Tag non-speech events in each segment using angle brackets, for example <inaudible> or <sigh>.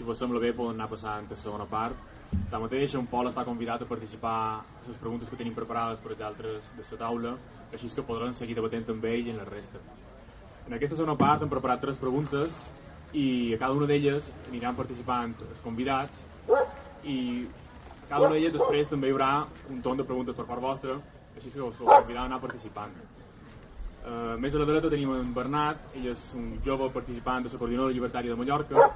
si vos sembla bé, poden anar passant a la segona part. Tanmateix, en Pol està convidat a participar a les preguntes que tenim preparades per als altres de la taula, així que podran seguir debatent amb ell i en la resta. En aquesta segona part hem preparat tres preguntes i a cada una d'elles aniran participant els convidats i a cada una d'elles després també hi haurà un torn de preguntes per part vostra, així que us convidam a anar participant. Uh, més a la dreta tenim en Bernat, ell és un jove participant de la Coordinadora Llibertària de Mallorca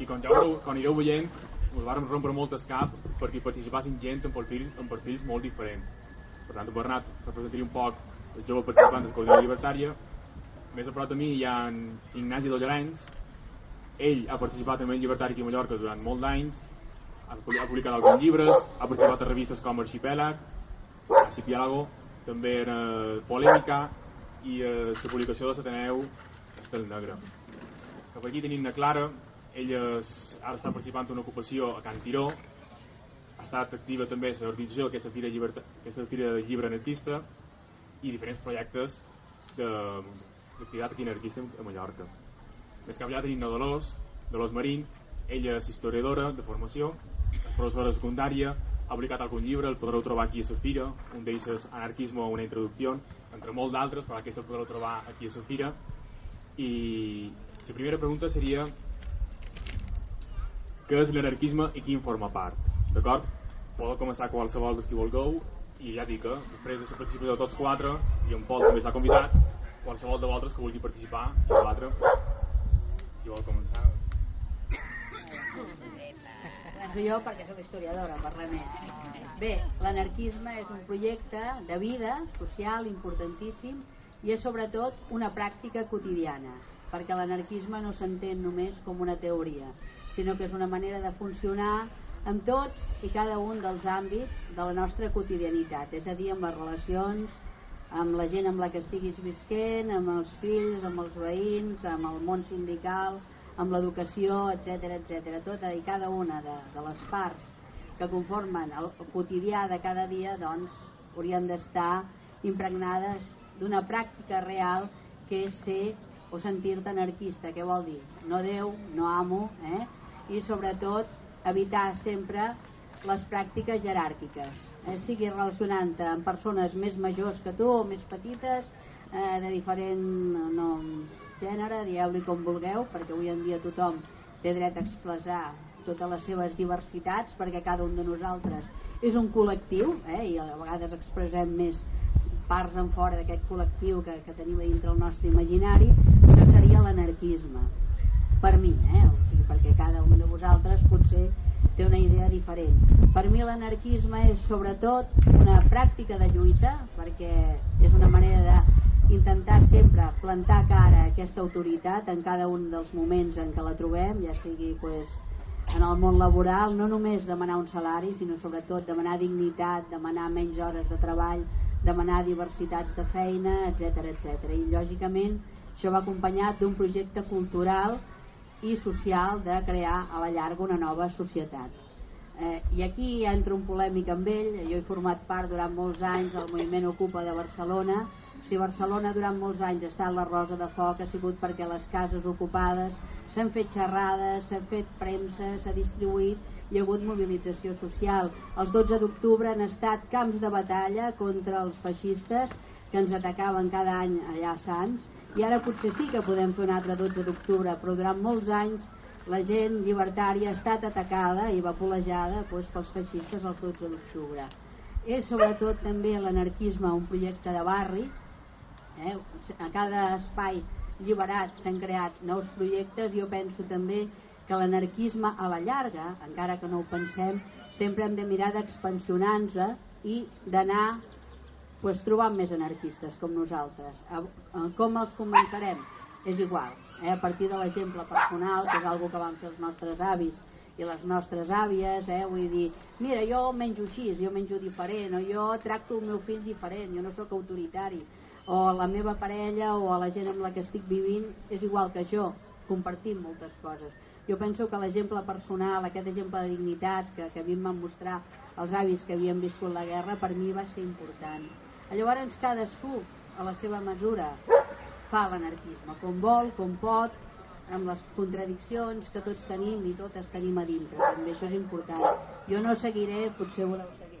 i com ja ho, quan anireu veient ens vàrem rompre molt el cap perquè hi participassin gent amb perfils, amb perfils molt diferents. Per tant, en Bernat representaria un poc el jove participant de la Coordinadora Llibertària. Més a prop de mi hi ha en Ignasi Dollarens, ell ha participat en el Llibertari aquí a Mallorca durant molts d'anys, ha publicat alguns llibres, ha participat a revistes com Arxipèlag, Arxipiélago, també en eh, Polèmica i eh, la publicació de l'Ateneu Estel Negre. Cap aquí tenim una Clara, ella és, ara està participant en una ocupació a Can Tiró, ha estat activa també a l'organització d'aquesta fira, lliberta, aquesta fira de llibre anarquista i diferents projectes d'activitat aquí anarquista a Mallorca. Més cap allà tenim Dolors, Dolors Marín, ella és historiadora de formació, professora secundària, ha publicat algun llibre, el podreu trobar aquí a la fira, un d'ells és Anarquismo a una introducció, entre molt d'altres, però aquest el podreu trobar aquí a la fira. I la primera pregunta seria què és l'anarquisme i qui en forma part, d'acord? Podeu començar qualsevol dels qui vulgueu i ja dic que després de la participació de tots quatre i en Pol també s'ha convidat qualsevol de vosaltres que vulgui participar i debatre qui vol començar Començo jo perquè sóc historiadora, res més. Bé, l'anarquisme és un projecte de vida social importantíssim i és sobretot una pràctica quotidiana, perquè l'anarquisme no s'entén només com una teoria, sinó que és una manera de funcionar amb tots i cada un dels àmbits de la nostra quotidianitat, és a dir, amb les relacions, amb la gent amb la que estiguis visquent, amb els fills, amb els veïns, amb el món sindical, amb l'educació, etc etc. Tota i cada una de, de les parts que conformen el quotidià de cada dia doncs haurien d'estar impregnades d'una pràctica real que és ser o sentir-te anarquista, què vol dir? No Déu, no amo, eh? I sobretot evitar sempre les pràctiques jeràrquiques, eh? sigui relacionant-te amb persones més majors que tu o més petites, eh, de diferent no, gènere, dieu-li com vulgueu, perquè avui en dia tothom té dret a expressar totes les seves diversitats, perquè cada un de nosaltres és un col·lectiu, eh, i a vegades expressem més parts en fora d'aquest col·lectiu que, que tenim dintre el nostre imaginari, això seria l'anarquisme. Per mi, eh? Perquè cada un de vosaltres potser té una idea diferent. Per mi l'anarquisme és sobretot una pràctica de lluita, perquè és una manera de intentar sempre plantar cara a aquesta autoritat en cada un dels moments en què la trobem, ja sigui pues, en el món laboral, no només demanar un salari, sinó sobretot demanar dignitat, demanar menys hores de treball, demanar diversitats de feina, etc etc. I lògicament això va acompanyat d'un projecte cultural i social de crear a la llarga una nova societat. Eh, I aquí entro un polèmic amb ell, jo he format part durant molts anys del moviment Ocupa de Barcelona, si Barcelona durant molts anys ha estat la rosa de foc ha sigut perquè les cases ocupades s'han fet xerrades, s'han fet premsa, s'ha distribuït, hi ha hagut mobilització social. Els 12 d'octubre han estat camps de batalla contra els feixistes que ens atacaven cada any allà a Sants i ara potser sí que podem fer un altre 12 d'octubre, però durant molts anys la gent llibertària ha estat atacada i vapolejada doncs, pels feixistes el 12 d'octubre. És sobretot també l'anarquisme un projecte de barri eh? a cada espai lliberat s'han creat nous projectes jo penso també que l'anarquisme a la llarga encara que no ho pensem sempre hem de mirar d'expansionar-nos i d'anar pues, trobant més anarquistes com nosaltres com els comentarem? és igual eh? a partir de l'exemple personal que és algo que van fer els nostres avis i les nostres àvies, eh? vull dir, mira, jo menjo així, jo menjo diferent, o jo tracto el meu fill diferent, jo no sóc autoritari, o la meva parella o la gent amb la que estic vivint és igual que jo, compartim moltes coses. Jo penso que l'exemple personal, aquest exemple de dignitat que, que a mi em van mostrar els avis que havien viscut la guerra, per mi va ser important. Llavors cadascú, a la seva mesura, fa l'anarquisme, com vol, com pot, amb les contradiccions que tots tenim i totes tenim a dintre també. Això és important. Jo no seguiré, potser voleu seguir.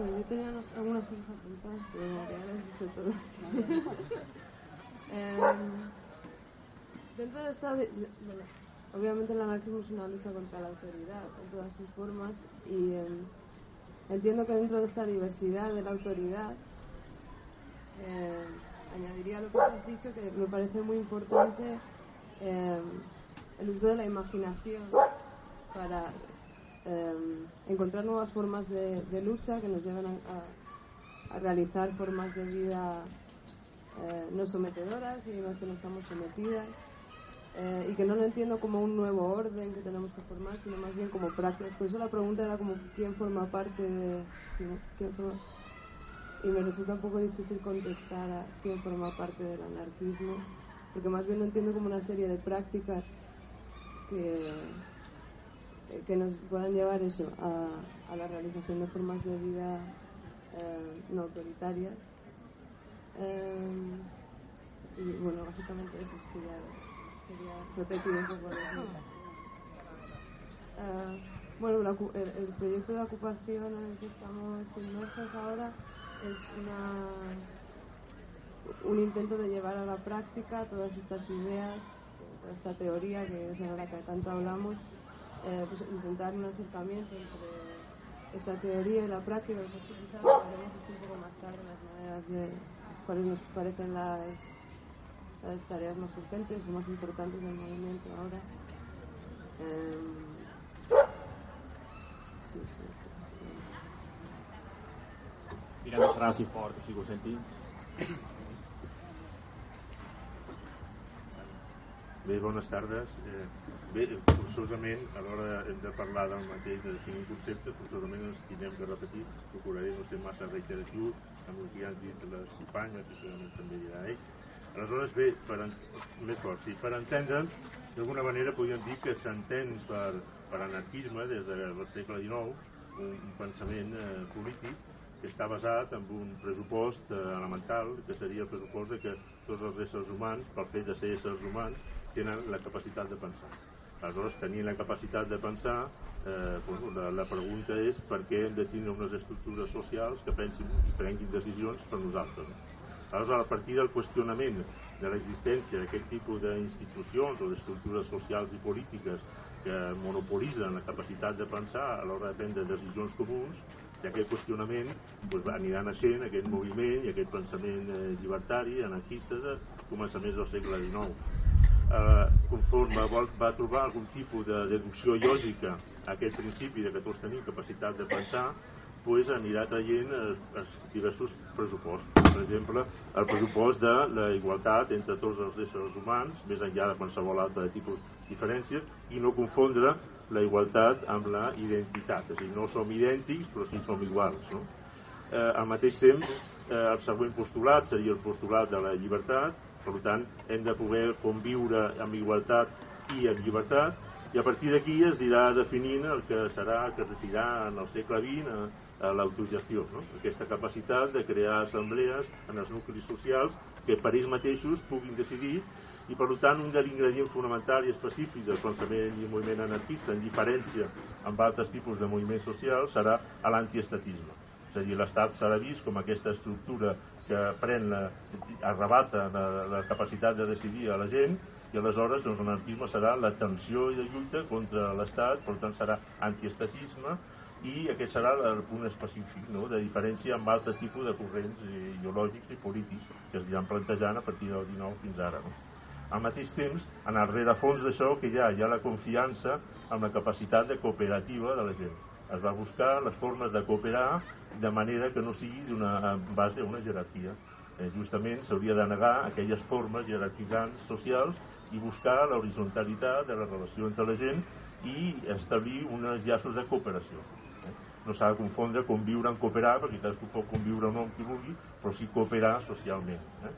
Sí, yo tenía algunas cosas apuntadas pero ya las dicho todo <laughs> eh, dentro de esta bueno, obviamente el anarquismo es una lucha contra la autoridad en todas sus formas y eh, entiendo que dentro de esta diversidad de la autoridad eh, añadiría lo que has dicho, que me parece muy importante eh, el uso de la imaginación para eh, encontrar nuevas formas de, lucha que nos lleven a, a, realizar formas de vida eh, no sometedoras y en las que no estamos sometidas. Eh, y que no lo entiendo como un nuevo orden que tenemos que formar, sino más bien como prácticas. Por eso la pregunta era como quién forma parte de... ¿quién forma? y me resulta un poco difícil contestar a quién forma parte del anarquismo, porque más bien lo entiendo como una serie de prácticas que, que nos puedan llevar eso a, a la realización de formas de vida eh, no autoritarias. Eh, y bueno, básicamente eso es ya quería repetir un poco. Eh, bueno, la, el, el, proyecto de ocupación en el que estamos inmersos ahora es una, un intento de llevar a la práctica todas estas ideas, toda esta teoría que es ahora que tanto hablamos, eh, pues intentar un acercamiento entre esta teoría y la práctica, que quizás hablaremos un poco más tarde las maneras de cuáles nos parecen las, las tareas más urgentes o más importantes del movimiento ahora. Eh, sí, sí. Mirem serà si ho sentim. Bé, bones tardes. Eh, bé, forçosament, a l'hora hem de parlar del mateix, de definir un concepte, forçosament ens tindrem que repetir, procuraré no ser massa reiteratiu amb el que ja han dit les companyes, i segurament també dirà ell. Aleshores, bé, per en... més fort, sí, per entendre'ns, d'alguna manera podríem dir que s'entén per, per anarquisme des del segle XIX un, un pensament eh, polític que està basat en un pressupost eh, elemental, que seria el pressupost de que tots els éssers humans, pel fet de ser éssers humans, tenen la capacitat de pensar. Aleshores, tenint la capacitat de pensar, eh, bueno, la, la pregunta és per què hem de tindre unes estructures socials que pensin i prenguin decisions per nosaltres. Aleshores, a partir del qüestionament de l'existència d'aquest tipus d'institucions o d'estructures socials i polítiques que monopolitzen la capacitat de pensar a l'hora de prendre decisions comuns, i aquest qüestionament doncs, anirà naixent aquest moviment i aquest pensament eh, llibertari, anarquista de començaments del segle XIX. Eh, conforme vol, va trobar algun tipus de deducció lògica a aquest principi de que tots tenim capacitat de pensar, pues, anirà traient els, diversos pressupostos. Per exemple, el pressupost de la igualtat entre tots els éssers humans, més enllà de qualsevol altre tipus de diferències, i no confondre la igualtat amb la identitat, és a dir, no som idèntics però sí som iguals. No? Eh, al mateix temps, eh, el següent postulat seria el postulat de la llibertat, per tant, hem de poder conviure amb igualtat i amb llibertat, i a partir d'aquí es dirà definint el que serà, que es dirà en el segle XX a, l'autogestió, no? aquesta capacitat de crear assemblees en els nuclis socials que per ells mateixos puguin decidir i per tant un de l'ingredient fonamental i específic del pensament i moviment anarquista en diferència amb altres tipus de moviments socials serà l'antiestatisme és a dir, l'Estat serà vist com aquesta estructura que pren arrebata la, la capacitat de decidir a la gent i aleshores doncs, l'anarquisme serà la tensió i la lluita contra l'Estat, per tant serà antiestatisme i aquest serà el punt específic no? de diferència amb altres tipus de corrents ideològics i polítics que es aniran plantejant a partir del 19 fins ara. No? Al mateix temps, en el rerefons d'això que hi ha, hi ha la confiança en la capacitat de cooperativa de la gent. Es va buscar les formes de cooperar de manera que no sigui d'una base a una jerarquia. Eh, justament s'hauria de negar aquelles formes jerarquitzants socials i buscar l'horizontalitat de la relació entre la gent i establir uns llaços de cooperació. Eh? No s'ha de confondre conviure en cooperar, perquè cadascú pot conviure amb qui vulgui, però sí cooperar socialment. Eh?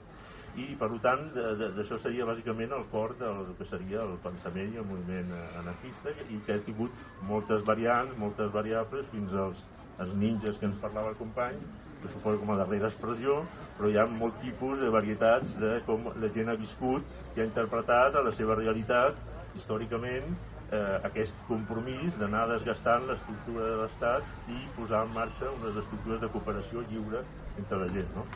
i per tant d'això seria bàsicament el cor del que seria el pensament i el moviment eh, anarquista i que ha tingut moltes variants, moltes variables fins als, als ninjas que ens parlava el company que suposo com a darrera expressió, però hi ha molt tipus de varietats de com la gent ha viscut i ha interpretat a la seva realitat històricament eh, aquest compromís d'anar desgastant l'estructura de l'Estat i posar en marxa unes estructures de cooperació lliure entre la gent. No?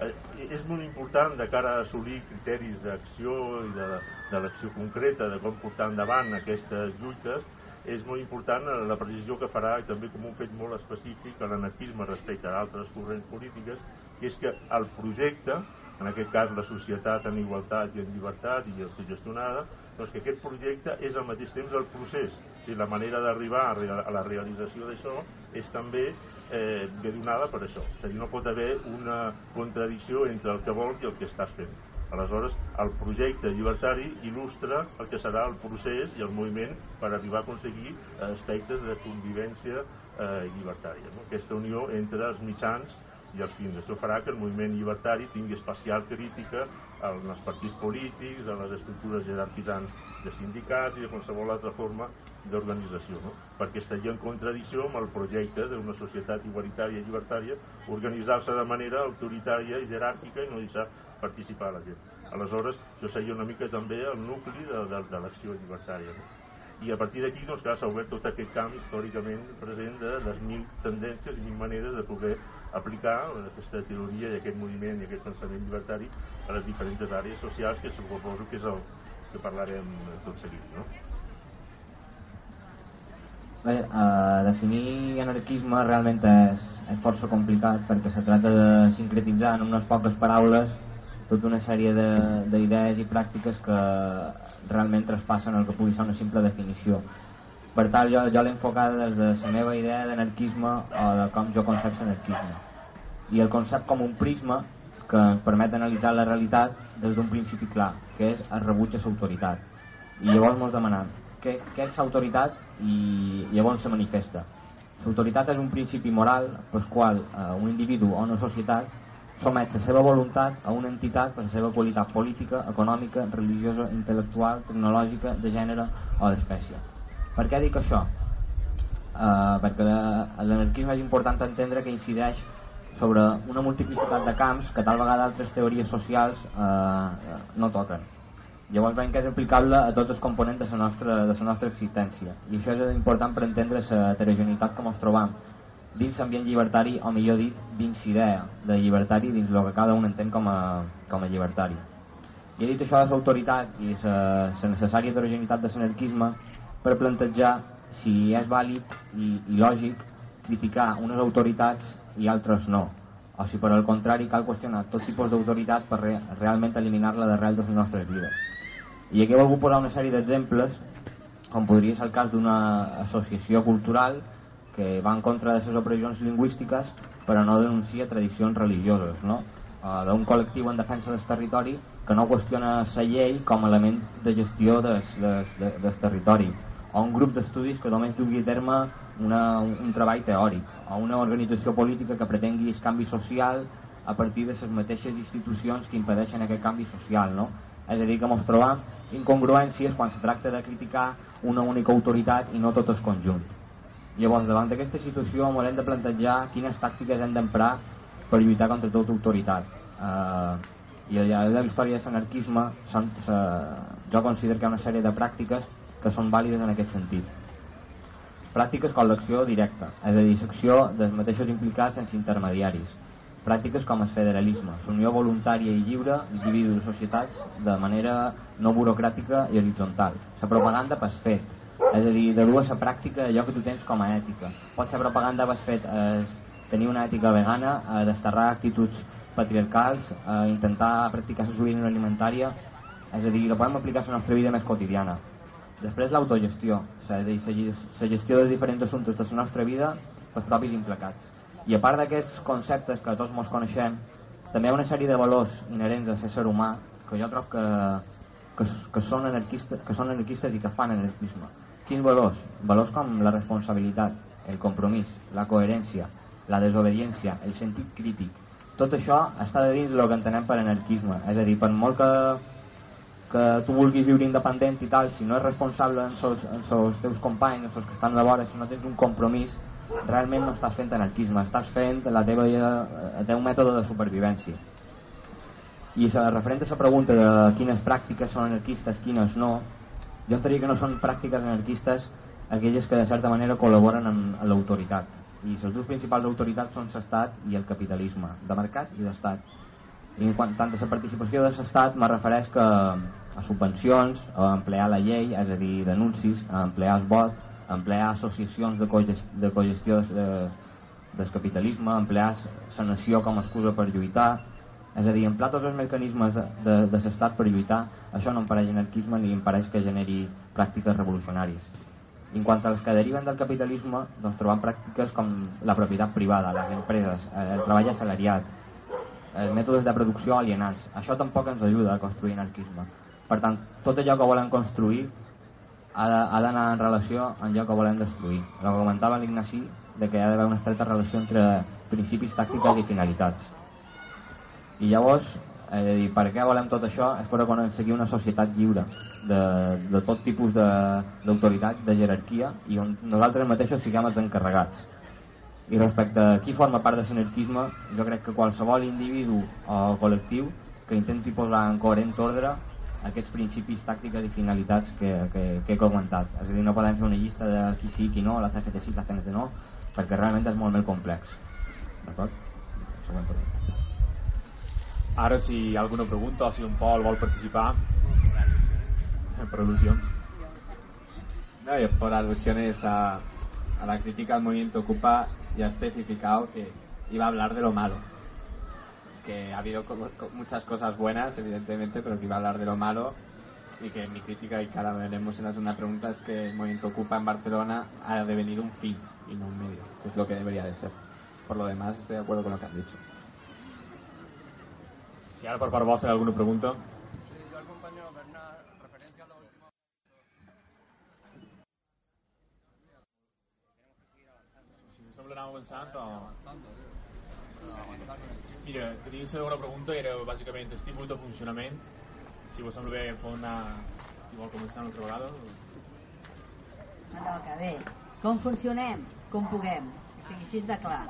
Eh, és molt important de cara a assolir criteris d'acció i de, de l'acció concreta, de com portar endavant aquestes lluites, és molt important la precisió que farà, també com un fet molt específic, a l'anarquisme respecte a altres corrents polítiques, que és que el projecte, en aquest cas la societat en igualtat i en llibertat i autogestionada, doncs que aquest projecte és al mateix temps el procés i la manera d'arribar a la realització d'això és també eh, donada per això. És a dir, no pot haver una contradicció entre el que vols i el que estàs fent Aleshores, el projecte llibertari il·lustra el que serà el procés i el moviment per arribar a aconseguir aspectes de convivència eh, llibertària. No? Aquesta unió entre els mitjans i els fins. Això farà que el moviment llibertari tingui especial crítica als partits polítics, a les estructures jerarquitzants de sindicats i de qualsevol altra forma d'organització, no? perquè estaria en contradicció amb el projecte d'una societat igualitària i llibertària organitzar-se de manera autoritària i jeràrquica i no deixar participar la gent. Aleshores, això seria una mica també el nucli de, de, de l'acció llibertària. No? I a partir d'aquí doncs, s'ha obert tot aquest camp històricament present de les mil tendències i mil maneres de poder aplicar aquesta teoria i aquest moviment i aquest pensament llibertari a les diferents àrees socials que suposo que és el que parlarem tot seguit. No? Bé, eh, definir anarquisme realment és, és força complicat perquè se tracta de sincretitzar en unes poques paraules tota una sèrie d'idees i pràctiques que realment traspassen el que pugui ser una simple definició. Per tant, jo, jo l'he enfocada des de la meva idea d'anarquisme o de com jo concep l'anarquisme. I el concep com un prisma que ens permet analitzar la realitat des d'un principi clar, que és el rebuig a l'autoritat. I llavors ens demanem què, què és l'autoritat i llavors se manifesta. L'autoritat és un principi moral pel qual eh, un individu o una societat somet la seva voluntat a una entitat per la seva qualitat política, econòmica, religiosa, intel·lectual, tecnològica, de gènere o d'espècie. Per què dic això? Uh, perquè l'anarquisme és important entendre que incideix sobre una multiplicitat de camps que tal vegada altres teories socials uh, no toquen. Llavors veiem que és aplicable a tots els components de la nostra, de la nostra existència i això és important per entendre la heterogeneïtat com ens trobam dins l'ambient llibertari, o millor dit, dins idea de llibertari, dins el que cada un entén com a, com a llibertari. I he dit això de l'autoritat i la necessària heterogeneïtat de l'anarquisme per plantejar si és vàlid i, i lògic criticar unes autoritats i altres no, o si per al contrari cal qüestionar tot tipus d'autoritat per re, realment eliminar-la d'arrel de les nostres vides. I aquí he volgut posar una sèrie d'exemples, com podria ser el cas d'una associació cultural que va en contra de les opressions lingüístiques però no denuncia tradicions religioses no? Uh, d'un col·lectiu en defensa del territori que no qüestiona la llei com a element de gestió des, des, del territori o un grup d'estudis que només dugui a terme una, un, treball teòric o una organització política que pretengui el canvi social a partir de les mateixes institucions que impedeixen aquest canvi social no? és a dir que ens trobam incongruències quan se tracta de criticar una única autoritat i no tot el conjunt Llavors, davant d'aquesta situació hem de plantejar quines tàctiques hem d'emprar per lluitar contra tota autoritat. Eh, I de la història de l'anarquisme jo considero que hi ha una sèrie de pràctiques que són vàlides en aquest sentit. Pràctiques com l'acció directa, és a dir, l'acció dels mateixos implicats sense intermediaris. Pràctiques com el federalisme, l'unió voluntària i lliure d'individus i societats de manera no burocràtica i horitzontal. La propaganda per fet, és a dir, de dur a pràctica allò que tu tens com a ètica. Pot ser propaganda vas fet eh, tenir una ètica vegana, eh, desterrar actituds patriarcals, eh, intentar practicar sobirania alimentària, és a dir, la podem aplicar a la nostra vida més quotidiana. Després l'autogestió, és a dir, la gestió dels diferents assumptes de la nostra vida pels propis implicats. I a part d'aquests conceptes que tots ens coneixem, també hi ha una sèrie de valors inherents a ser humà que jo trobo que, que, que, són anarquistes, que són anarquistes i que fan anarquisme Quins valors? Valors com la responsabilitat, el compromís, la coherència, la desobediència, el sentit crític. Tot això està de dins el que entenem per anarquisme. És a dir, per molt que, que tu vulguis viure independent i tal, si no és responsable en els en teus companys, en els que estan de vora, si no tens un compromís, realment no estàs fent anarquisme, estàs fent la teva, el teu mètode de supervivència. I referent a la pregunta de quines pràctiques són anarquistes, quines no, jo diria que no són pràctiques anarquistes aquelles que de certa manera col·laboren amb l'autoritat. I les dues principals autoritats són l'estat i el capitalisme, de mercat i d'estat. I en quant tant a la participació de l'estat me refereix que a subvencions, a emplear la llei, és a dir, denuncis, a emplear el vot, a emplear associacions de, cogestió, de cogestió de, del capitalisme, a emplear la nació com a excusa per lluitar, és a dir, emplear tots els mecanismes de, de, de l'estat per lluitar, això no em pareix anarquisme ni em pareix que generi pràctiques revolucionàries. En quant als que deriven del capitalisme, doncs trobam pràctiques com la propietat privada, les empreses, el treball assalariat, els mètodes de producció alienats. Això tampoc ens ajuda a construir anarquisme. Per tant, tot allò que volem construir ha d'anar en relació amb allò que volem destruir. El que comentava l'Ignasi de que hi ha d'haver una estreta relació entre principis, tàctiques i finalitats. I llavors, eh, dir, per què volem tot això? És per aconseguir una societat lliure de, de tot tipus d'autoritat, de, de jerarquia, i on nosaltres mateixos siguem els encarregats. I respecte a qui forma part de l'anarquisme, jo crec que qualsevol individu o col·lectiu que intenti posar en coherent ordre aquests principis, tàctiques i finalitats que, que, que he comentat. És a dir, no podem fer una llista de qui sí, qui no, la CFT sí, la CNT no, perquè realment és molt més complex. D'acord? Ara, si hi ha alguna pregunta o si un Pol vol participar, per al·lusions. No, y por alusiones a, a la crítica al movimiento Ocupa, ya he especificado que iba a hablar de lo malo que ha habido muchas cosas buenas, evidentemente, pero que iba a hablar de lo malo y que mi crítica, y que ahora veremos en la segunda pregunta, es que el movimiento Ocupa en Barcelona ha de venir un fin y no un medio, es lo que debería de ser. Por lo demás, estoy de acuerdo con lo que han dicho. Si ahora por favor alguna pregunta. Avançant o... Mira, tenia una segona pregunta, era bàsicament estímul de funcionament. Si vos sembla bé fer una... Si vol començar una altra vegada. No toca, bé. Com funcionem? Com puguem. O sigui, així de clar.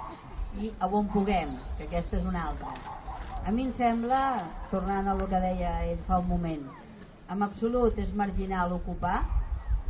I a on puguem, que aquesta és una altra. A mi em sembla, tornant a el que deia ell fa un moment, en absolut és marginal ocupar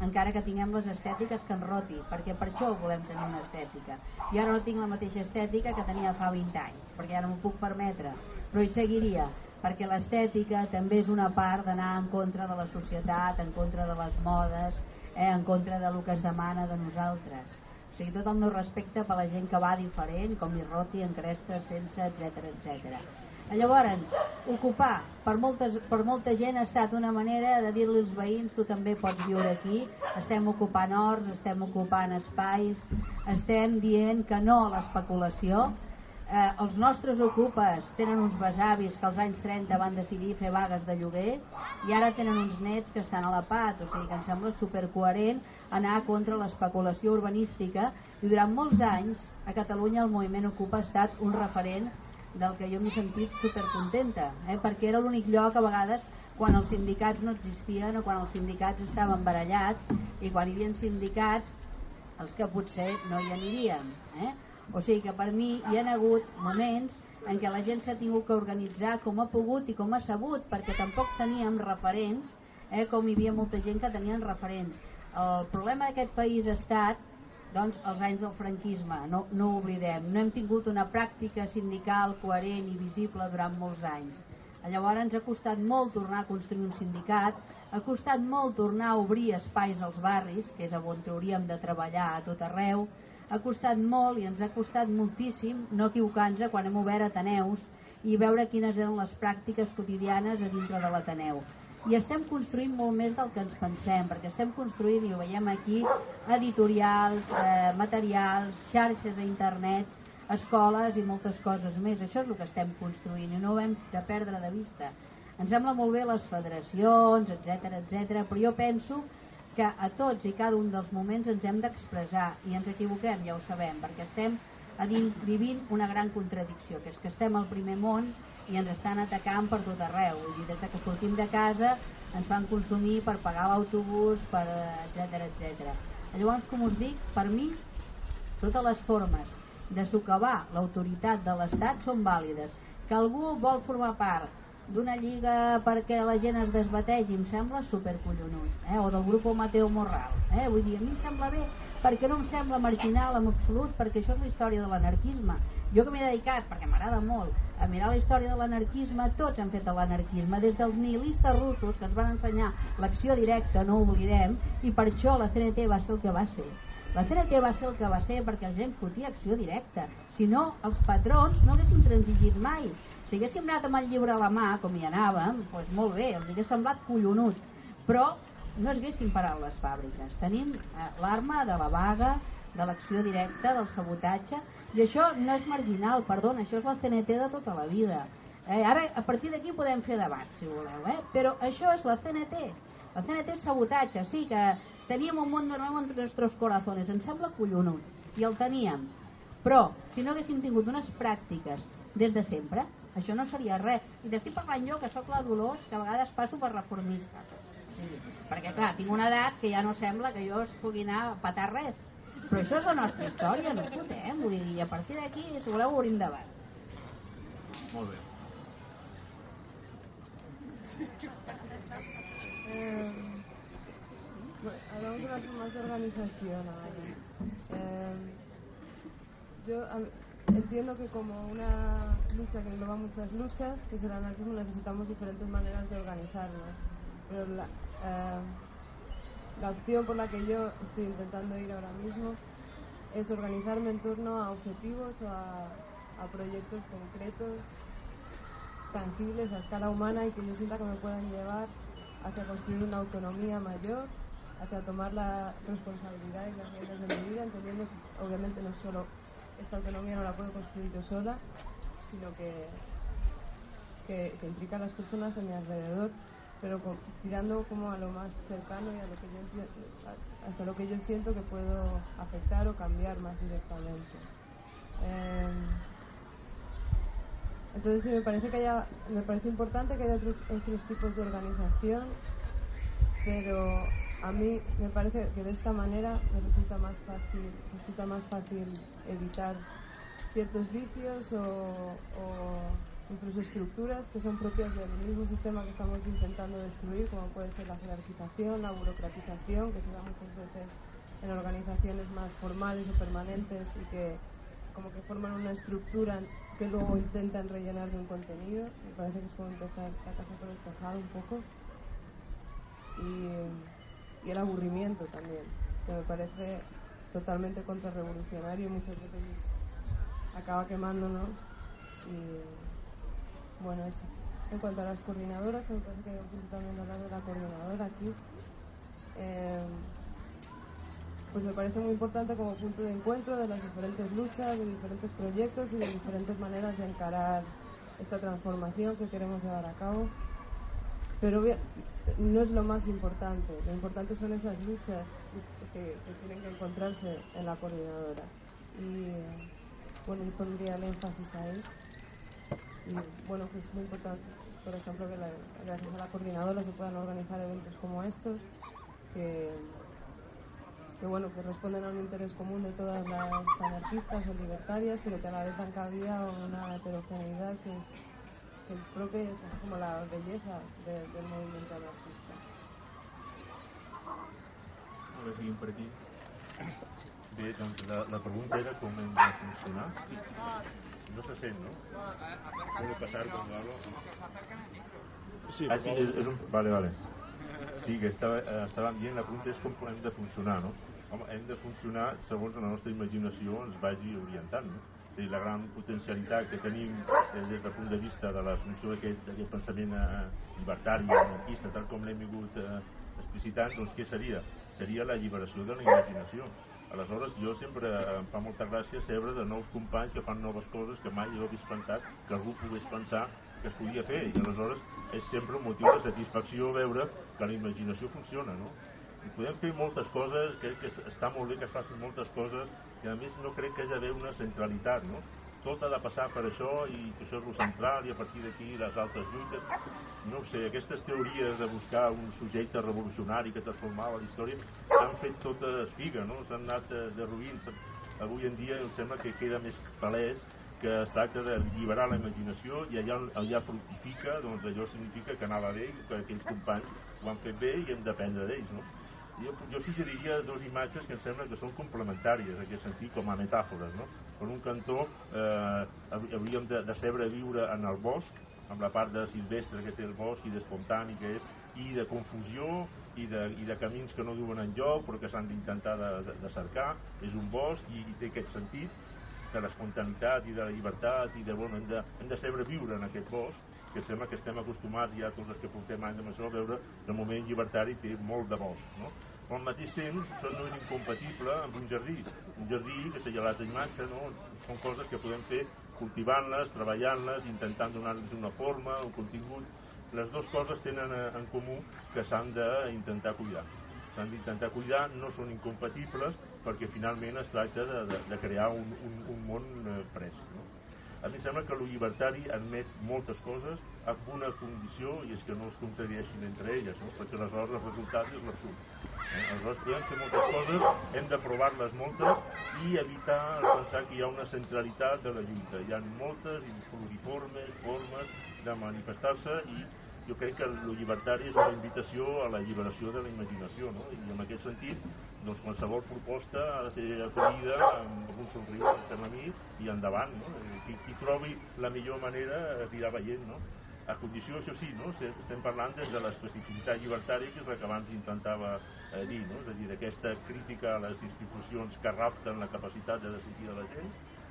encara que tinguem les estètiques que enroti, perquè per això volem tenir una estètica. I ara no tinc la mateixa estètica que tenia fa 20 anys, perquè ja no m'ho puc permetre, però hi seguiria, perquè l'estètica també és una part d'anar en contra de la societat, en contra de les modes, eh, en contra de lo que es demana de nosaltres. O sigui, tot el meu respecte per la gent que va diferent, com hi roti, en cresta, sense, etc etc. Llavors, ocupar per, moltes, per molta gent ha estat una manera de dir-li als veïns tu també pots viure aquí, estem ocupant horts, estem ocupant espais, estem dient que no a l'especulació. Eh, els nostres ocupes tenen uns besavis que als anys 30 van decidir fer vagues de lloguer i ara tenen uns nets que estan a la pat, o sigui que em sembla supercoherent anar contra l'especulació urbanística i durant molts anys a Catalunya el moviment Ocupa ha estat un referent del que jo m'he sentit supercontenta, eh? perquè era l'únic lloc a vegades quan els sindicats no existien o quan els sindicats estaven barallats i quan hi havia sindicats els que potser no hi anirien. Eh? O sigui que per mi hi ha hagut moments en què la gent s'ha tingut que organitzar com ha pogut i com ha sabut, perquè tampoc teníem referents, eh, com hi havia molta gent que tenien referents. El problema d'aquest país ha estat doncs, els anys del franquisme, no, no ho oblidem. No hem tingut una pràctica sindical coherent i visible durant molts anys. Llavors ens ha costat molt tornar a construir un sindicat, ha costat molt tornar a obrir espais als barris, que és on hauríem de treballar a tot arreu, ha costat molt i ens ha costat moltíssim no equivocar-nos quan hem obert Ateneus i veure quines eren les pràctiques quotidianes a dintre de l'Ateneu i estem construint molt més del que ens pensem, perquè estem construint, i ho veiem aquí, editorials, eh, materials, xarxes d'internet, escoles i moltes coses més. Això és el que estem construint i no ho hem de perdre de vista. Ens sembla molt bé les federacions, etc etc, però jo penso que a tots i cada un dels moments ens hem d'expressar i ens equivoquem, ja ho sabem, perquè estem vivint una gran contradicció, que és que estem al primer món i ens estan atacant per tot arreu. Vull dir, des que sortim de casa ens fan consumir per pagar l'autobús, per etc etc. Llavors, com us dic, per mi totes les formes de socavar l'autoritat de l'Estat són vàlides. Que algú vol formar part d'una lliga perquè la gent es desbategi em sembla supercollonut eh? o del grup Mateo Morral eh? vull dir, a mi em sembla bé perquè no em sembla marginal en absolut perquè això és la història de l'anarquisme jo que m'he dedicat, perquè m'agrada molt a mirar la història de l'anarquisme tots han fet l'anarquisme, des dels nihilistes russos que ens van ensenyar l'acció directa no ho oblidem, i per això la CNT va ser el que va ser la CNT va ser el que va ser perquè la gent fotia acció directa si no, els patrons no haguessin transigit mai si haguéssim anat amb el llibre a la mà, com hi anàvem, doncs molt bé, els hagués semblat collonut, però no es haguessin parat les fàbriques. Tenim eh, l'arma de la vaga, de l'acció directa, del sabotatge, i això no és marginal, perdona, això és la CNT de tota la vida. Eh, ara, a partir d'aquí podem fer debat, si voleu, eh? però això és la CNT. La CNT és sabotatge, sí que teníem un món nou entre nostres corazones, em sembla collonut, i el teníem. Però, si no haguéssim tingut unes pràctiques des de sempre, això no seria res. I t'estic parlant jo, que sóc la Dolors, que a vegades passo per reformista. Sí, perquè, clar, tinc una edat que ja no sembla que jo es pugui anar a patar res. Però això és la nostra història, no fotem. Vull dir, a partir d'aquí, si voleu, obrim debat. Molt bé. Eh, hablamos de las formas de organización ahora. Eh, yo, entiendo que como una lucha que engloba muchas luchas, que es el anarquismo, necesitamos diferentes maneras de organizarnos. Pero la, eh, la opción por la que yo estoy intentando ir ahora mismo es organizarme en torno a objetivos o a, proyectos concretos, tangibles, a escala humana y que yo sienta que me puedan llevar hacia construir una autonomía mayor, hacia tomar la responsabilidad y las riendas de mi vida, entendiendo que obviamente no solo esta autonomía no la puedo construir yo sola, sino que, que, implica a las personas de mi alrededor, pero tirando como a lo más cercano y a lo que yo hasta lo que yo siento que puedo afectar o cambiar más directamente. Em, entonces sí, me parece que haya, me parece importante que haya otros tipos de organización, pero a mí me parece que de esta manera me resulta más fácil, resulta más fácil evitar ciertos vicios o, incluso estructuras que son propias del mismo sistema que estamos intentando destruir, como puede ser la jerarquización, la burocratización, que se da muchas veces en organizaciones más formales o permanentes y que como que forman una estructura que luego intentan rellenar de un contenido. Me parece que es como empezar la casa por el tejado un poco. Y, y el aburrimiento también, que me parece totalmente contrarrevolucionario muchas veces acaba quemándonos y bueno eso. En cuanto a las coordinadoras, me parece que hay un también hablar de la coordinadora aquí. Eh, pues me parece muy importante como punto de encuentro de las diferentes luchas, de diferentes proyectos y de diferentes maneras de encarar esta transformación que queremos llevar a cabo. Pero no es lo más importante, lo importante son esas luchas que, tienen que encontrarse en la coordinadora. Y bueno, pondría el énfasis ahí. Y bueno, que es muy importante, por ejemplo, que gracias a la coordinadora se puedan organizar eventos como estos, que, que bueno, que responden a un interés común de todas las anarquistas o libertarias, pero que a la vez dan cabida a una heterogeneidad que es que es propia es como la belleza de, del movimiento anarquista. Ara seguim per aquí. Bé, doncs la, la pregunta era com hem de funcionar. No se sent, no? Puede pasar con algo. Sí, ah, sí, és, és un... Vale, vale. Sí, que estava, eh, estàvem dient, la pregunta és com hem de funcionar, no? Home, hem de funcionar segons la nostra imaginació ens vagi orientant, no? Dir, la gran potencialitat que tenim eh, des del punt de vista de l'assumpció d'aquest pensament eh, llibertari, anarquista, tal com l'hem vingut eh, explicitant, doncs què seria? Seria la alliberació de la imaginació. Aleshores, jo sempre em fa molta gràcia seure de nous companys que fan noves coses que mai jo hagués pensat que algú pogués pensar que es podia fer i aleshores és sempre un motiu de satisfacció veure que la imaginació funciona no? i podem fer moltes coses crec que està molt bé que es facin moltes coses i a més no crec que hi ha d'haver una centralitat no? tot ha de passar per això i això és el central i a partir d'aquí les altres lluites no sé, aquestes teories de buscar un subjecte revolucionari que transformava la història han fet totes figa no? s'han anat eh, derruint avui en dia em sembla que queda més palès que es tracta de lliberar la imaginació i allà, allà fructifica doncs allò significa que anava bé que aquells companys ho han fet bé i hem d'aprendre d'ells no? Jo, jo suggeriria dues imatges que em sembla que són complementàries en aquest sentit com a metàfores no? per un cantó eh, hauríem de, de saber viure en el bosc amb la part de silvestre que té el bosc i d'espontani que és i de confusió i de, i de camins que no duen en lloc però que s'han d'intentar de, de, de cercar és un bosc i, i té aquest sentit de l'espontanitat i de la llibertat i de, bueno, hem, de, hem de saber viure en aquest bosc que sembla que estem acostumats ja tots els que portem anys amb això a veure que el moment llibertari té molt de bosc no? Però al mateix temps això no és incompatible amb un jardí un jardí que s'ha la imatge no? són coses que podem fer cultivant-les, treballant-les, intentant donar-los una forma, un contingut les dues coses tenen en comú que s'han d'intentar cuidar s'han d'intentar cuidar, no són incompatibles perquè finalment es tracta de, de, de crear un, un, un món eh, fresc no? a mi sembla que el llibertari admet moltes coses amb una condició i és que no es contradieixin entre elles no? perquè aleshores el resultat és l'absurd eh? aleshores podem fer moltes coses hem de provar-les moltes i evitar pensar que hi ha una centralitat de la lluita hi ha moltes i pluriformes formes de manifestar-se i jo crec que el llibertari és una invitació a la lliberació de la imaginació no? i en aquest sentit doncs qualsevol proposta ha de ser acollida amb un somriure a mi i endavant no? qui, qui trobi la millor manera anirà veient no? A condició, això sí, no? estem parlant des de l'especificitat llibertària que és el que abans intentava eh, dir, no? és a dir, d'aquesta crítica a les institucions que rapten la capacitat de decidir de la gent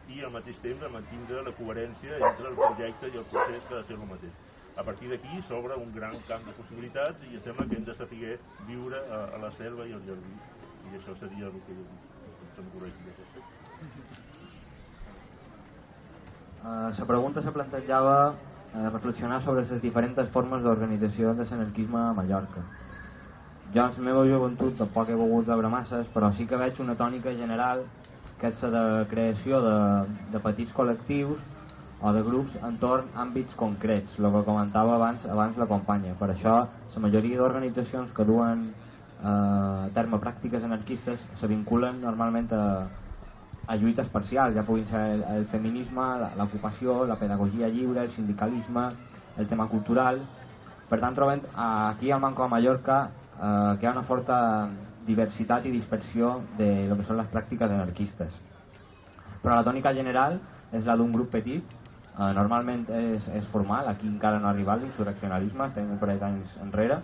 i al mateix temps de mantenir la coherència entre el projecte i el procés que ha de ser el mateix a partir d'aquí s'obre un gran camp de possibilitats i em sembla que hem de saber viure a, a la selva i al jardí i això seria el que jo dic Uh, la pregunta se plantejava uh, reflexionar sobre les diferents formes d'organització de l'anarquisme a Mallorca. Jo en la meva joventut tampoc he volgut veure masses, però sí que veig una tònica general que és la de creació de, de petits col·lectius o de grups entorn àmbits concrets, el que comentava abans abans la companya. Per això, la majoria d'organitzacions que duen eh, a terme pràctiques anarquistes se vinculen normalment a, a lluites parcials, ja puguin ser el, el feminisme, l'ocupació, la pedagogia lliure, el sindicalisme, el tema cultural. Per tant, trobem aquí al Banco de Mallorca eh, que hi ha una forta diversitat i dispersió de lo que són les pràctiques anarquistes. Però la tònica general és la d'un grup petit eh, normalment és, és formal, aquí encara no ha arribat l'insurreccionalisme, estem un parell d'anys enrere,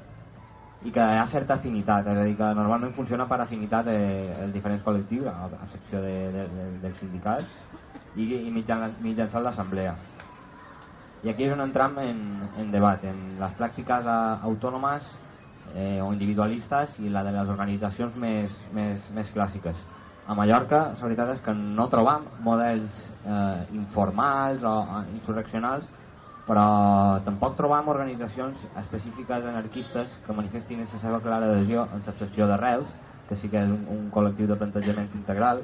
i que hi ha certa afinitat, és a dir, que normalment funciona per afinitat eh, els diferents col·lectius, a, a secció de, de, de, del sindicat, i, i mitjan, mitjançant l'assemblea. I aquí és on entram en, en debat, en les pràctiques autònomes eh, o individualistes i la de les organitzacions més, més, més clàssiques a Mallorca la veritat és que no trobam models eh, informals o insurreccionals però tampoc trobam organitzacions específiques anarquistes que manifestin la seva clara adhesió en l'excepció d'arrels que sí que és un, un col·lectiu de plantejament integral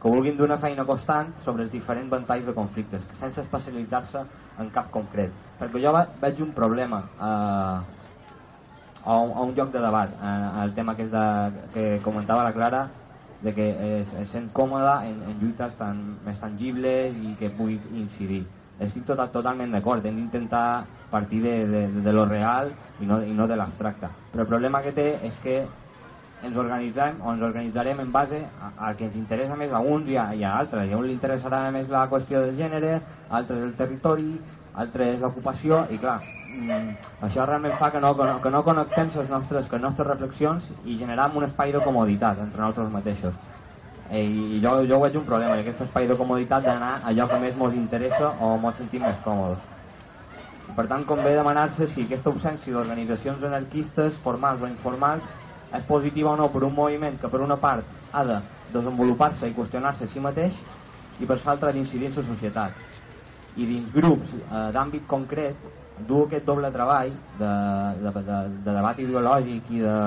que vulguin donar feina constant sobre els diferents ventalls de conflictes sense especialitzar-se en cap concret. Perquè jo veig un problema eh, a, un, a un lloc de debat eh, el tema que, de, que comentava la Clara de que es, es sent còmoda en, en lluites tan, més tangibles i que pugui incidir estic tot, totalment d'acord hem d'intentar partir de, de, de lo real i no, i no de l'abstracte. Però el problema que té és que ens organitzem o ens organitzarem en base al que ens interessa més a uns i a, i a altres. I a un li interessarà més la qüestió del gènere altres el territori altres l'ocupació i clar mm, això realment fa que no, que no, connectem les nostres, les nostres reflexions i generam un espai de comoditat entre nosaltres mateixos i jo, jo veig un problema aquest espai de comoditat d'anar a allò que més ens interessa o ens sentim més còmodes. Per tant convé demanar-se si aquesta absència d'organitzacions anarquistes formals o informals és positiva o no per un moviment que per una part ha de desenvolupar-se i qüestionar-se a si mateix i per l'altra d'incidir en la societat. I dins grups eh, d'àmbit concret dur aquest doble treball de, de, de, de debat ideològic i de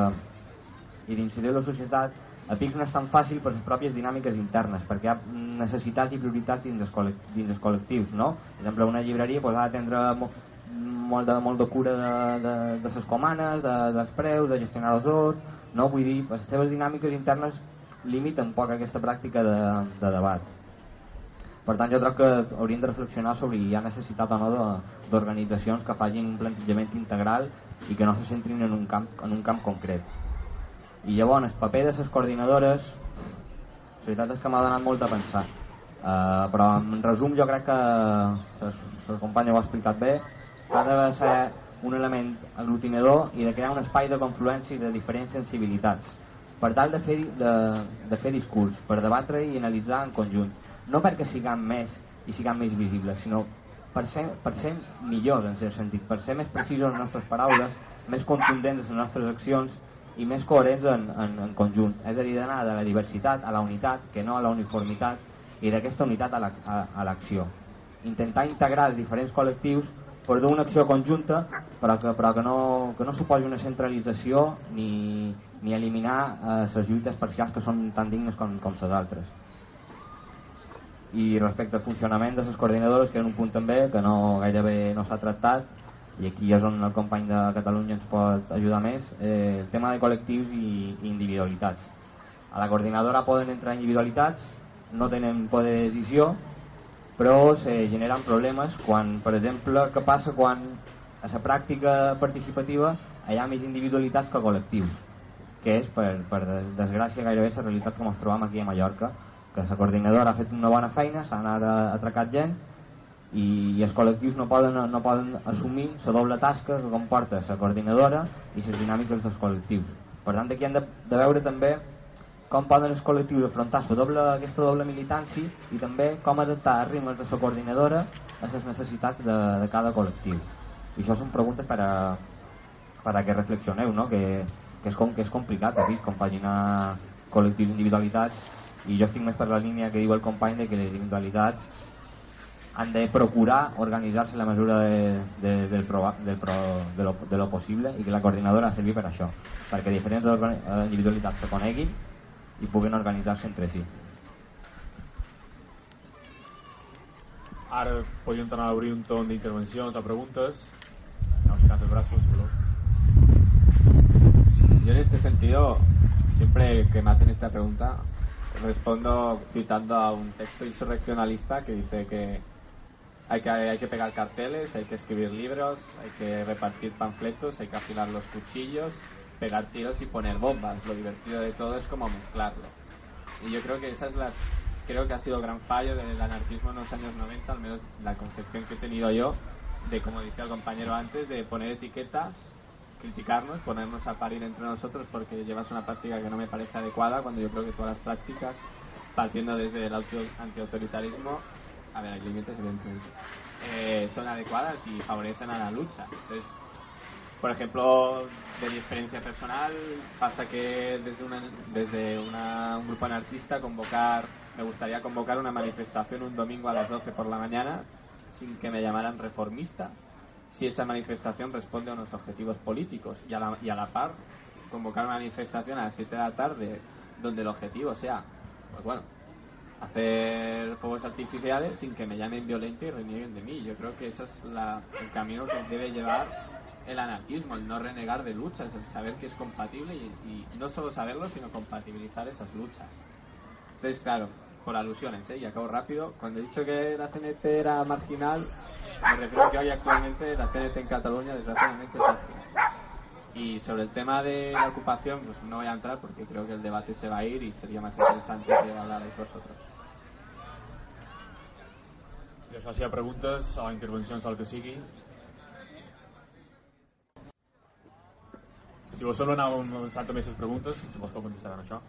i d'incidir la societat a pics no és tan fàcil per les pròpies dinàmiques internes perquè hi ha necessitats i prioritats dins els, col·lect dins els col·lectius no? per exemple una llibreria pues, ha d'atendre molt, molt, de, molt de cura de, de, de les comanes de, dels preus, de gestionar els dos no? vull dir, les seves dinàmiques internes limita un poc aquesta pràctica de, de debat. Per tant, jo crec que hauríem de reflexionar sobre hi ha necessitat o no d'organitzacions que facin un plantejament integral i que no se centrin en un camp, en un camp concret. I llavors, el paper de les coordinadores, la veritat és que m'ha donat molt a pensar. Uh, però en resum jo crec que la companya ho ha explicat bé. Ha de ser un element aglutinador i de crear un espai de confluència de diferents sensibilitats per tal de fer, de, de fer discurs, per debatre i analitzar en conjunt. No perquè siguem més i siguem més visibles, sinó per ser, per ser millors en cert sentit, per ser més precisos en les nostres paraules, més contundents en les nostres accions i més coherents en, en, en conjunt. És a dir, d'anar de la diversitat a la unitat, que no a la uniformitat, i d'aquesta unitat a l'acció. La, Intentar integrar els diferents col·lectius per dur una acció conjunta, però que, però que no, que no suposi una centralització ni, ni eliminar eh, les lluites parcials que són tan dignes com, com les altres i respecte al funcionament de les coordinadores que és un punt també que no gairebé no s'ha tractat i aquí és on el company de Catalunya ens pot ajudar més eh, el tema de col·lectius i, individualitats. A la coordinadora poden entrar individualitats no tenen poder de decisió però se generen problemes quan, per exemple, què passa quan a la pràctica participativa hi ha més individualitats que col·lectius que és, per, per desgràcia, gairebé la realitat que ens trobam aquí a Mallorca que la coordinadora ha fet una bona feina, s'ha anat atracat gent i, i els col·lectius no poden, no poden assumir la doble tasca que comporta la coordinadora i les dinàmiques dels col·lectius. Per tant, aquí hem de, de veure també com poden els col·lectius afrontar doble, aquesta doble militància i també com adaptar els ritmes de la coordinadora a les necessitats de, de cada col·lectiu. I això són preguntes per a, per a que reflexioneu, no? que, que, és, com, que és complicat, a compaginar col·lectius i individualitats i jo estic més per la línia que diu el company de que les individualitats han de procurar organitzar-se la mesura de, de, del pro, del pro, de, lo, de lo possible i que la coordinadora servi per això. Perquè diferents individualitats se coneguin i puguin organitzar-se entre si. Ara podríem tornar a obrir un torn d'intervencions o preguntes. Brazos yo en este sentido siempre que me hacen esta pregunta respondo citando a un texto insurreccionalista que dice que hay que, hay que pegar carteles, hay que escribir libros, hay que repartir panfletos, hay que afilar los cuchillos, pegar tiros y poner bombas. Lo divertido de todo es como mezclarlo. Y yo creo que esa es la creo que ha sido el gran fallo del anarquismo en los años 90, al menos la concepción que he tenido yo, de como decía el compañero antes, de poner etiquetas criticarnos, ponernos a parir entre nosotros porque llevas una práctica que no me parece adecuada cuando yo creo que todas las prácticas, partiendo desde el antiautoritarismo, a ver, hay límites evidentemente, eh, son adecuadas y favorecen a la lucha. Entonces, por ejemplo, de mi experiencia personal, pasa que desde, una, desde una, un grupo anarquista convocar, me gustaría convocar una manifestación un domingo a las 12 por la mañana sin que me llamaran reformista si esa manifestación responde a unos objetivos políticos y a la, y a la par convocar una manifestación a las 7 de la tarde donde el objetivo sea, pues bueno, hacer fuegos artificiales sin que me llamen violento y renieguen de mí. Yo creo que ese es el camino que debe llevar el anarquismo, el no renegar de luchas, el saber que es compatible y, no solo saberlo, sino compatibilizar esas luchas. Entonces, claro, por alusiones, ¿eh? y acabo rápido, cuando he dicho que la CNT era marginal, me refiero a que hoy actualmente la CNT en Cataluña desgraciadamente es Y sobre el tema de la ocupación, pues no voy a entrar porque creo que el debate se va a ir y sería más interesante que hablarais vosotros. I això, si hi ha preguntes o intervencions o el que sigui. Si vos sembla anar avançant també les preguntes, si vos en això.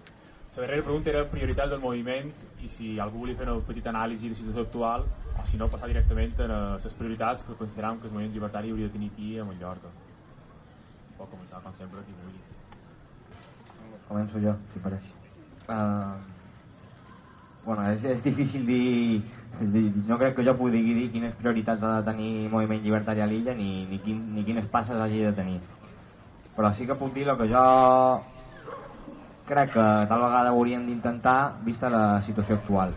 La darrera pregunta era prioritat del moviment i si algú volia fer una petita anàlisi de la situació actual o si no passar directament a les prioritats que considerem que el moviment llibertari hauria de tenir aquí a Mallorca. Pot començar, com sempre, qui vulgui. Començo jo, si pareix. Uh, bueno, és, és difícil dir, dir... No crec que jo pugui dir quines prioritats ha de tenir el moviment llibertari a l'illa ni, ni, quin, ni quines passes hagi de tenir. Però sí que puc dir el que jo crec que tal vegada hauríem d'intentar vista la situació actual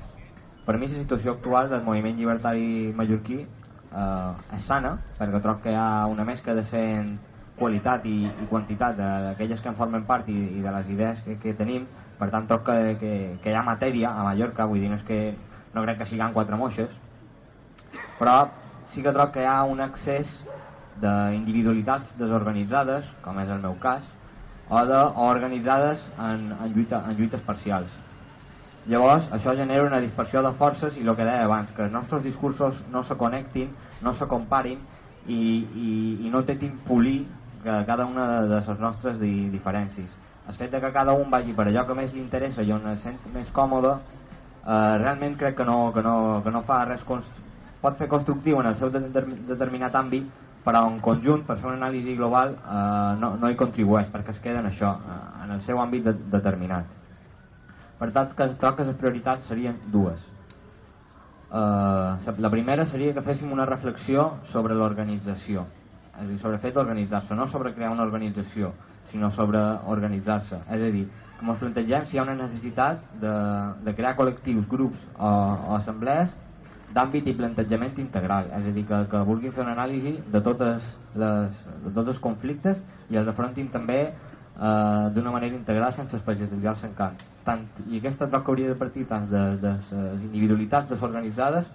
per mi la situació actual del moviment llibertari mallorquí eh, és sana perquè trob que hi ha una mescla de sent qualitat i, i quantitat d'aquelles que en formen part i, i de les idees que, que tenim per tant troc que, que, que hi ha matèria a Mallorca vull dir no és que no crec que siguin quatre moixes però sí que troc que hi ha un excés d'individualitats desorganitzades com és el meu cas o d'organitzades en, en, lluita, en lluites parcials Llavors, això genera una dispersió de forces i el que deia abans, que els nostres discursos no se connectin, no se comparin i, i, i no tetin polir cada una de, de les nostres di, diferències. El fet de que cada un vagi per allò que més li interessa i on es sent més còmode, eh, realment crec que no, que no, que no fa res pot fer constructiu en el seu de, de, determinat àmbit, però en conjunt, per fer una anàlisi global, eh, no, no hi contribueix, perquè es queda en això, eh, en el seu àmbit de, determinat. Per tant, que troc que les prioritats serien dues. Uh, la primera seria que féssim una reflexió sobre l'organització, és a dir, sobre fet d'organitzar-se, no sobre crear una organització, sinó sobre organitzar-se. És a dir, com ens plantegem si hi ha una necessitat de, de crear col·lectius, grups o, o assemblees d'àmbit i plantejament integral, és a dir, que, que vulguin fer una anàlisi de, totes les, de tots els conflictes i els afrontin també eh, d'una manera integral sense especialitzar-se en camp. Tant, I aquesta troca hauria de partir tant de, de les individualitats desorganitzades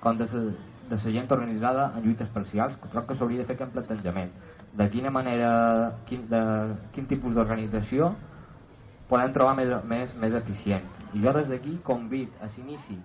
com de, de la gent organitzada en lluites parcials, que troc que s'hauria de fer aquest plantejament. De quina manera, quin, de, quin tipus d'organització podem trobar més, més, més eficient. I jo des d'aquí convid a s'inici